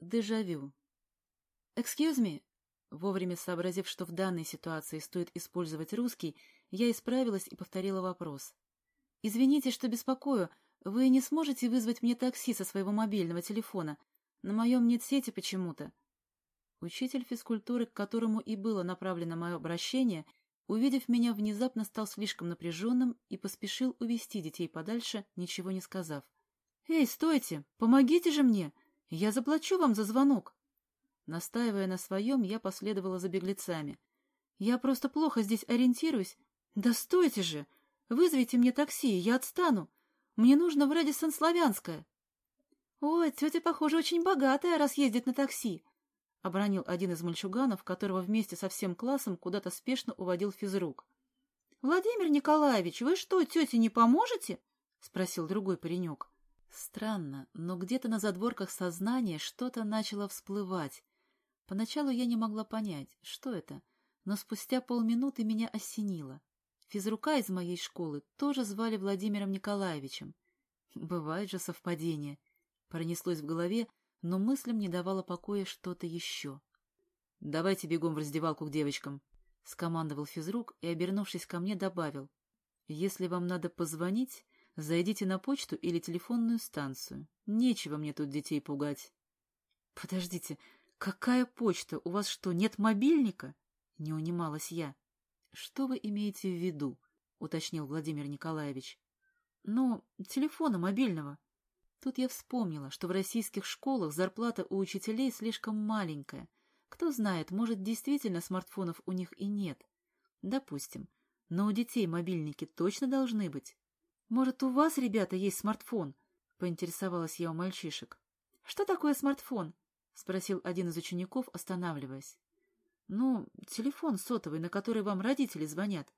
Дежавю. «Excuse me». Вовремя сообразив, что в данной ситуации стоит использовать русский, я исправилась и повторила вопрос. «Извините, что беспокою. Вы не сможете вызвать мне такси со своего мобильного телефона? На моем нет сети почему-то». Учитель физкультуры, к которому и было направлено мое обращение, увидев меня, внезапно стал слишком напряженным и поспешил увести детей подальше, ничего не сказав. «Эй, стойте! Помогите же мне! Я заплачу вам за звонок!» Настаивая на своем, я последовала за беглецами. «Я просто плохо здесь ориентируюсь. Да стойте же! Вызовите мне такси, я отстану. Мне нужно в Радисон-Славянское». «Ой, тетя, похоже, очень богатая, раз ездит на такси», — обронил один из мальчуганов, которого вместе со всем классом куда-то спешно уводил физрук. — Владимир Николаевич, вы что, тете не поможете? — спросил другой паренек. Странно, но где-то на задворках сознания что-то начало всплывать. Поначалу я не могла понять, что это, но спустя полминуты меня осенило. Физрука из моей школы тоже звали Владимиром Николаевичем. Бывает же совпадение. Пронеслось в голове, но мыслям не давало покоя что-то еще. — Давайте бегом в раздевалку к девочкам, — скомандовал физрук и, обернувшись ко мне, добавил. — Если вам надо позвонить, зайдите на почту или телефонную станцию. Нечего мне тут детей пугать. — Подождите, какая почта? У вас что, нет мобильника? — не унималась я. — Что вы имеете в виду? — уточнил Владимир Николаевич. — Ну, телефона мобильного. — Тут я вспомнила, что в российских школах зарплата у учителей слишком маленькая. Кто знает, может, действительно смартфонов у них и нет. Допустим. Но у детей мобильники точно должны быть. Может, у вас, ребята, есть смартфон? Поинтересовалась я у мальчишек. Что такое смартфон? Спросил один из учеников, останавливаясь. Ну, телефон сотовый, на который вам родители звонят,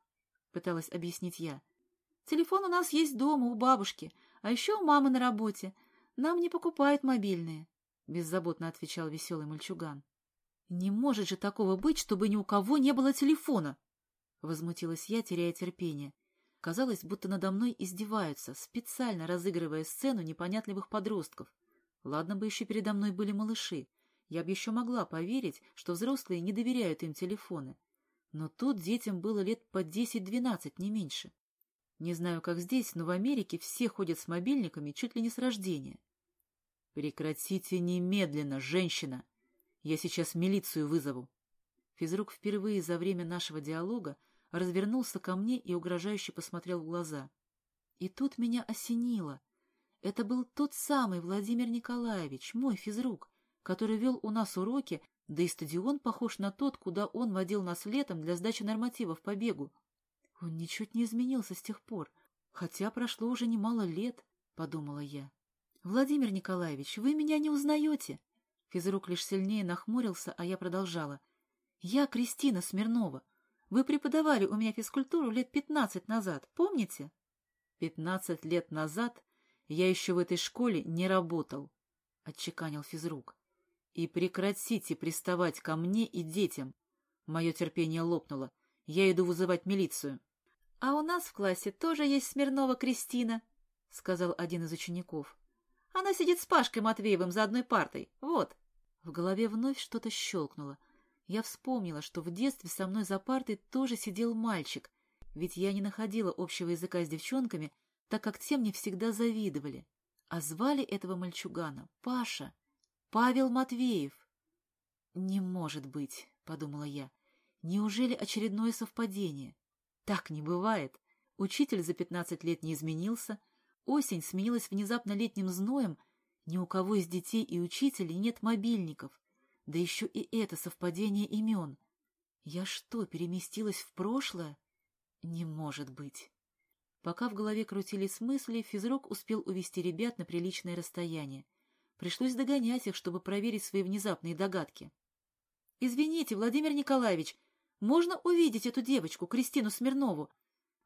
пыталась объяснить я. Телефон у нас есть дома, у бабушки, а еще у мамы на работе. Нам не покупают мобильные, — беззаботно отвечал веселый мальчуган. — Не может же такого быть, чтобы ни у кого не было телефона! — возмутилась я, теряя терпение. Казалось, будто надо мной издеваются, специально разыгрывая сцену непонятливых подростков. Ладно бы еще передо мной были малыши. Я бы еще могла поверить, что взрослые не доверяют им телефоны. Но тут детям было лет по десять-двенадцать, не меньше. Не знаю, как здесь, но в Америке все ходят с мобильниками чуть ли не с рождения. Прекратите немедленно, женщина! Я сейчас милицию вызову. Физрук впервые за время нашего диалога развернулся ко мне и угрожающе посмотрел в глаза. И тут меня осенило. Это был тот самый Владимир Николаевич, мой физрук, который вел у нас уроки, да и стадион похож на тот, куда он водил нас летом для сдачи нормативов по бегу. Он ничуть не изменился с тех пор, хотя прошло уже немало лет, — подумала я. — Владимир Николаевич, вы меня не узнаете? Физрук лишь сильнее нахмурился, а я продолжала. — Я Кристина Смирнова. Вы преподавали у меня физкультуру лет пятнадцать назад, помните? — Пятнадцать лет назад я еще в этой школе не работал, — отчеканил физрук. — И прекратите приставать ко мне и детям. Мое терпение лопнуло. Я иду вызывать милицию. — «А у нас в классе тоже есть Смирнова Кристина», — сказал один из учеников. «Она сидит с Пашкой Матвеевым за одной партой. Вот». В голове вновь что-то щелкнуло. Я вспомнила, что в детстве со мной за партой тоже сидел мальчик, ведь я не находила общего языка с девчонками, так как те мне всегда завидовали. А звали этого мальчугана Паша, Павел Матвеев. «Не может быть», — подумала я. «Неужели очередное совпадение?» Так не бывает. Учитель за пятнадцать лет не изменился, осень сменилась внезапно летним зноем, ни у кого из детей и учителей нет мобильников, да еще и это совпадение имен. Я что, переместилась в прошлое? Не может быть. Пока в голове крутились мысли, физрук успел увести ребят на приличное расстояние. Пришлось догонять их, чтобы проверить свои внезапные догадки. — Извините, Владимир Николаевич, можно увидеть эту девочку, Кристину Смирнову?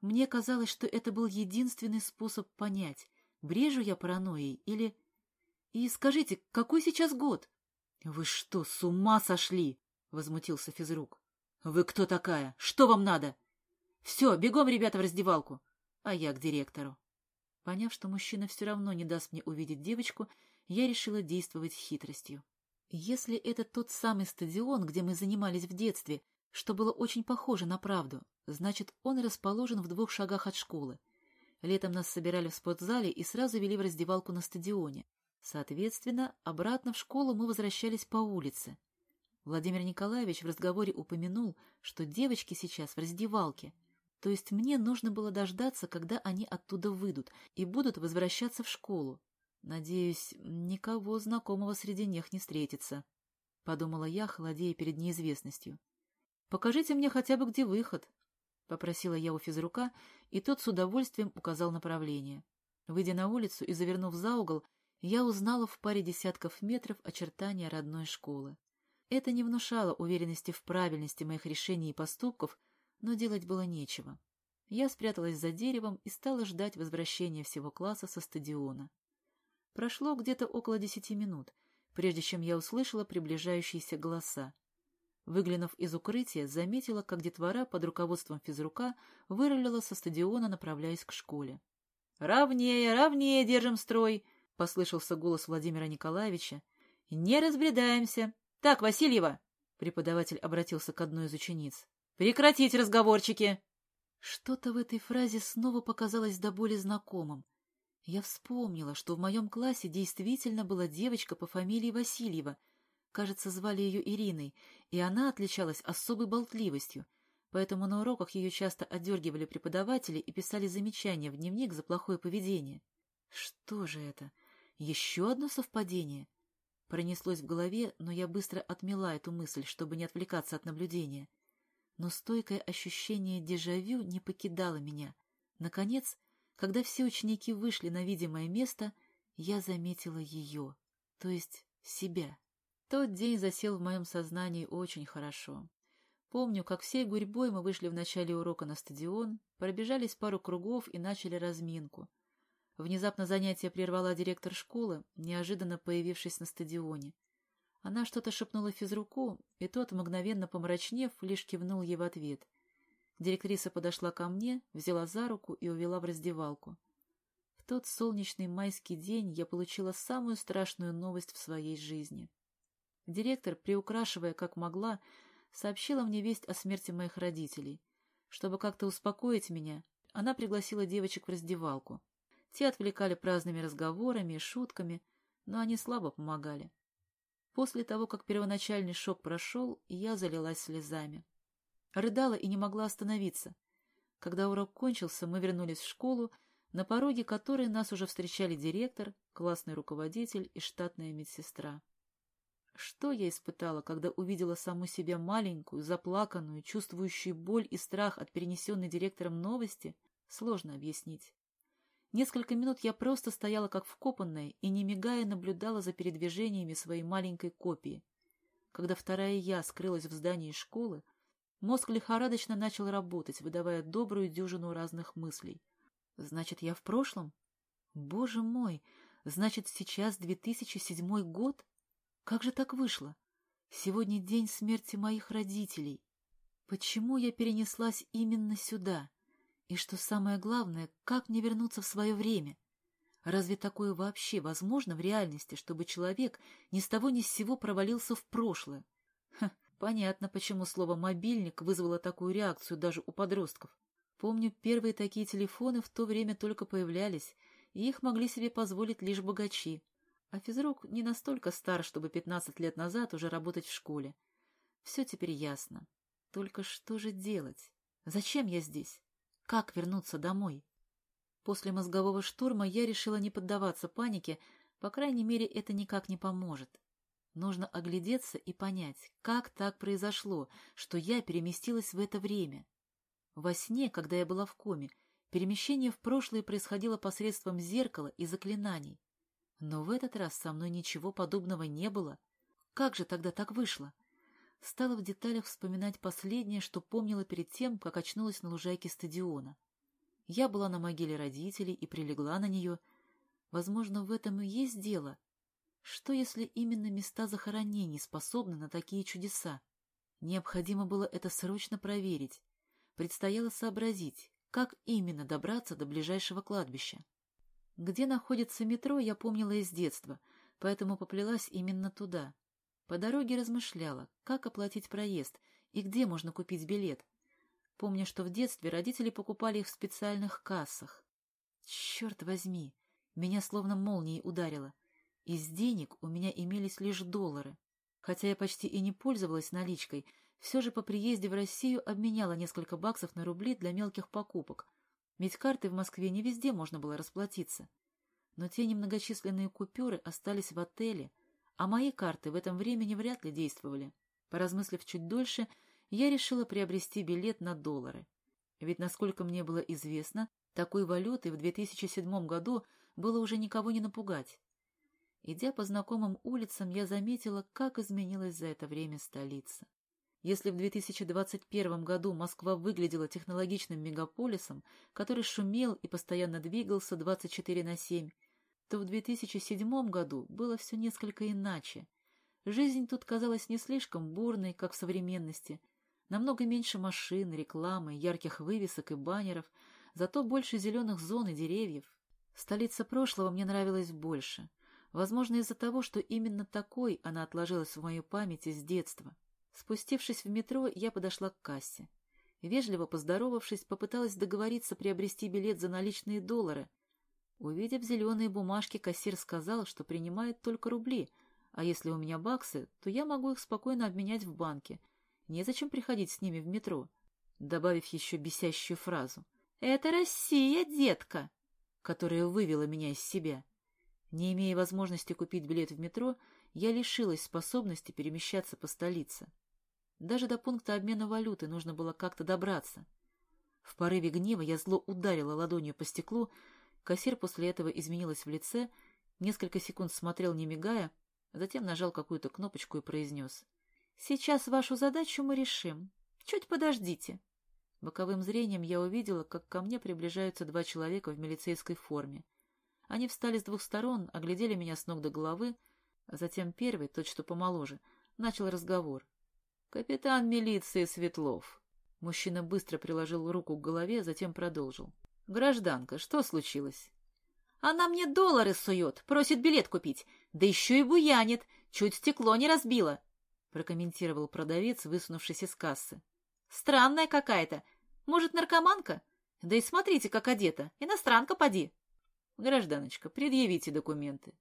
Мне казалось, что это был единственный способ понять, брежу я паранойей или... И скажите, какой сейчас год? — Вы что, с ума сошли? — возмутился физрук. — Вы кто такая? Что вам надо? — Все, бегом, ребята, в раздевалку. А я к директору. Поняв, что мужчина все равно не даст мне увидеть девочку, я решила действовать хитростью. Если это тот самый стадион, где мы занимались в детстве, что было очень похоже на правду, значит, он расположен в двух шагах от школы. Летом нас собирали в спортзале и сразу вели в раздевалку на стадионе. Соответственно, обратно в школу мы возвращались по улице. Владимир Николаевич в разговоре упомянул, что девочки сейчас в раздевалке, то есть мне нужно было дождаться, когда они оттуда выйдут и будут возвращаться в школу. Надеюсь, никого знакомого среди них не встретится, — подумала я, холодея перед неизвестностью. — Покажите мне хотя бы, где выход, — попросила я у физрука, и тот с удовольствием указал направление. Выйдя на улицу и завернув за угол, я узнала в паре десятков метров очертания родной школы. Это не внушало уверенности в правильности моих решений и поступков, но делать было нечего. Я спряталась за деревом и стала ждать возвращения всего класса со стадиона. Прошло где-то около десяти минут, прежде чем я услышала приближающиеся голоса. Выглянув из укрытия, заметила, как детвора под руководством физрука вырулила со стадиона, направляясь к школе. «Ровнее, ровнее держим строй!» — послышался голос Владимира Николаевича. «Не разбредаемся! Так, Васильева!» — преподаватель обратился к одной из учениц. Прекратить разговорчики!» Что-то в этой фразе снова показалось до боли знакомым. Я вспомнила, что в моем классе действительно была девочка по фамилии Васильева. Кажется, звали ее Ириной, и она отличалась особой болтливостью, поэтому на уроках ее часто отдергивали преподаватели и писали замечания в дневник за плохое поведение. Что же это? Еще одно совпадение? Пронеслось в голове, но я быстро отмела эту мысль, чтобы не отвлекаться от наблюдения но стойкое ощущение дежавю не покидало меня. Наконец, когда все ученики вышли на видимое место, я заметила ее, то есть себя. Тот день засел в моем сознании очень хорошо. Помню, как всей гурьбой мы вышли в начале урока на стадион, пробежались пару кругов и начали разминку. Внезапно занятие прервала директор школы, неожиданно появившись на стадионе. Она что-то шепнула физруку, и тот, мгновенно помрачнев, лишь кивнул ей в ответ. Директриса подошла ко мне, взяла за руку и увела в раздевалку. В тот солнечный майский день я получила самую страшную новость в своей жизни. Директор, приукрашивая как могла, сообщила мне весть о смерти моих родителей. Чтобы как-то успокоить меня, она пригласила девочек в раздевалку. Те отвлекали праздными разговорами и шутками, но они слабо помогали. После того, как первоначальный шок прошел, я залилась слезами. Рыдала и не могла остановиться. Когда урок кончился, мы вернулись в школу, на пороге которой нас уже встречали директор, классный руководитель и штатная медсестра. Что я испытала, когда увидела саму себя маленькую, заплаканную, чувствующую боль и страх от перенесенной директором новости, сложно объяснить. Несколько минут я просто стояла как вкопанная и, не мигая, наблюдала за передвижениями своей маленькой копии. Когда вторая «я» скрылась в здании школы, мозг лихорадочно начал работать, выдавая добрую дюжину разных мыслей. Значит, я в прошлом? Боже мой! Значит, сейчас 2007 год? Как же так вышло? Сегодня день смерти моих родителей. Почему я перенеслась именно сюда? И что самое главное, как мне вернуться в свое время? Разве такое вообще возможно в реальности, чтобы человек ни с того ни с сего провалился в прошлое? Ха, понятно, почему слово «мобильник» вызвало такую реакцию даже у подростков. Помню, первые такие телефоны в то время только появлялись, и их могли себе позволить лишь богачи. А физрук не настолько стар, чтобы 15 лет назад уже работать в школе. Все теперь ясно. Только что же делать? Зачем я здесь? Как вернуться домой? После мозгового штурма я решила не поддаваться панике, по крайней мере, это никак не поможет. Нужно оглядеться и понять, как так произошло, что я переместилась в это время. Во сне, когда я была в коме, перемещение в прошлое происходило посредством зеркала и заклинаний. Но в этот раз со мной ничего подобного не было. Как же тогда так вышло? Стала в деталях вспоминать последнее, что помнила перед тем, как очнулась на лужайке стадиона. Я была на могиле родителей и прилегла на нее. Возможно, в этом и есть дело. Что, если именно места захоронений способны на такие чудеса? Необходимо было это срочно проверить. Предстояло сообразить, как именно добраться до ближайшего кладбища. Где находится метро, я помнила из детства, поэтому поплелась именно туда. По дороге размышляла, как оплатить проезд и где можно купить билет. Помню, что в детстве родители покупали их в специальных кассах. Черт возьми, меня словно молнией ударило. Из денег у меня имелись лишь доллары. Хотя я почти и не пользовалась наличкой, все же по приезде в Россию обменяла несколько баксов на рубли для мелких покупок, ведь картой в Москве не везде можно было расплатиться. Но те немногочисленные купюры остались в отеле, а мои карты в этом времени вряд ли действовали. Поразмыслив чуть дольше, я решила приобрести билет на доллары. Ведь, насколько мне было известно, такой валюты в 2007 году было уже никого не напугать. Идя по знакомым улицам, я заметила, как изменилась за это время столица. Если в 2021 году Москва выглядела технологичным мегаполисом, который шумел и постоянно двигался 24 на 7, то в 2007 году было все несколько иначе. Жизнь тут казалась не слишком бурной, как в современности. Намного меньше машин, рекламы, ярких вывесок и баннеров, зато больше зеленых зон и деревьев. Столица прошлого мне нравилась больше — Возможно, из-за того, что именно такой она отложилась в мою память из детства. Спустившись в метро, я подошла к кассе. Вежливо поздоровавшись, попыталась договориться приобрести билет за наличные доллары. Увидев зеленые бумажки, кассир сказал, что принимает только рубли, а если у меня баксы, то я могу их спокойно обменять в банке. Незачем приходить с ними в метро. Добавив еще бесящую фразу «Это Россия, детка!», которая вывела меня из себя. Не имея возможности купить билет в метро, я лишилась способности перемещаться по столице. Даже до пункта обмена валюты нужно было как-то добраться. В порыве гнева я зло ударила ладонью по стеклу, кассир после этого изменилась в лице, несколько секунд смотрел, не мигая, затем нажал какую-то кнопочку и произнес. «Сейчас вашу задачу мы решим. Чуть подождите». Боковым зрением я увидела, как ко мне приближаются два человека в милицейской форме. Они встали с двух сторон, оглядели меня с ног до головы, а затем первый, тот, что помоложе, начал разговор. «Капитан милиции Светлов». Мужчина быстро приложил руку к голове, затем продолжил. «Гражданка, что случилось?» «Она мне доллары сует, просит билет купить, да еще и буянит, чуть стекло не разбила», прокомментировал продавец, высунувшись из кассы. «Странная какая-то. Может, наркоманка? Да и смотрите, как одета. Иностранка поди». «Гражданочка, предъявите документы».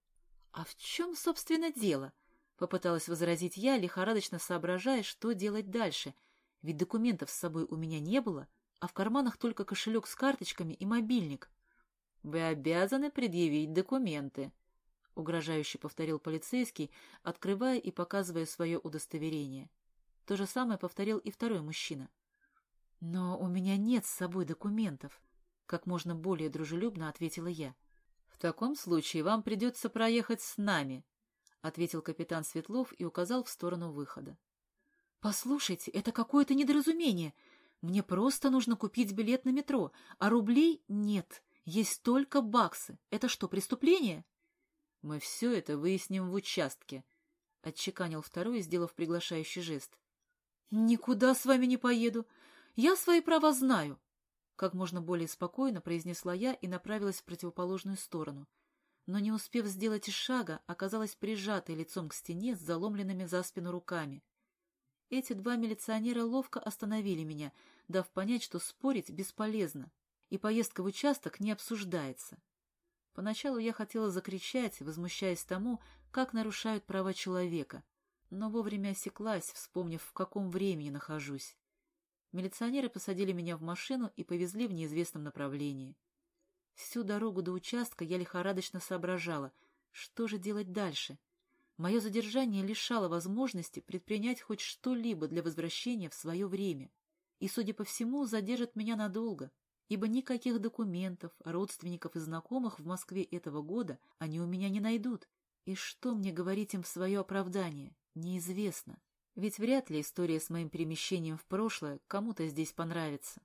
«А в чем, собственно, дело?» — попыталась возразить я, лихорадочно соображая, что делать дальше. Ведь документов с собой у меня не было, а в карманах только кошелек с карточками и мобильник. «Вы обязаны предъявить документы», — угрожающе повторил полицейский, открывая и показывая свое удостоверение. То же самое повторил и второй мужчина. «Но у меня нет с собой документов», — как можно более дружелюбно ответила я. — В таком случае вам придется проехать с нами, — ответил капитан Светлов и указал в сторону выхода. — Послушайте, это какое-то недоразумение. Мне просто нужно купить билет на метро, а рублей нет. Есть только баксы. Это что, преступление? — Мы все это выясним в участке, — отчеканил второй, сделав приглашающий жест. — Никуда с вами не поеду. Я свои права знаю. Как можно более спокойно произнесла я и направилась в противоположную сторону. Но не успев сделать и шага, оказалась прижатой лицом к стене с заломленными за спину руками. Эти два милиционера ловко остановили меня, дав понять, что спорить бесполезно, и поездка в участок не обсуждается. Поначалу я хотела закричать, возмущаясь тому, как нарушают права человека, но вовремя осеклась, вспомнив, в каком времени нахожусь. Милиционеры посадили меня в машину и повезли в неизвестном направлении. Всю дорогу до участка я лихорадочно соображала, что же делать дальше. Мое задержание лишало возможности предпринять хоть что-либо для возвращения в свое время. И, судя по всему, задержат меня надолго, ибо никаких документов, родственников и знакомых в Москве этого года они у меня не найдут. И что мне говорить им в свое оправдание, неизвестно. Ведь вряд ли история с моим перемещением в прошлое кому-то здесь понравится.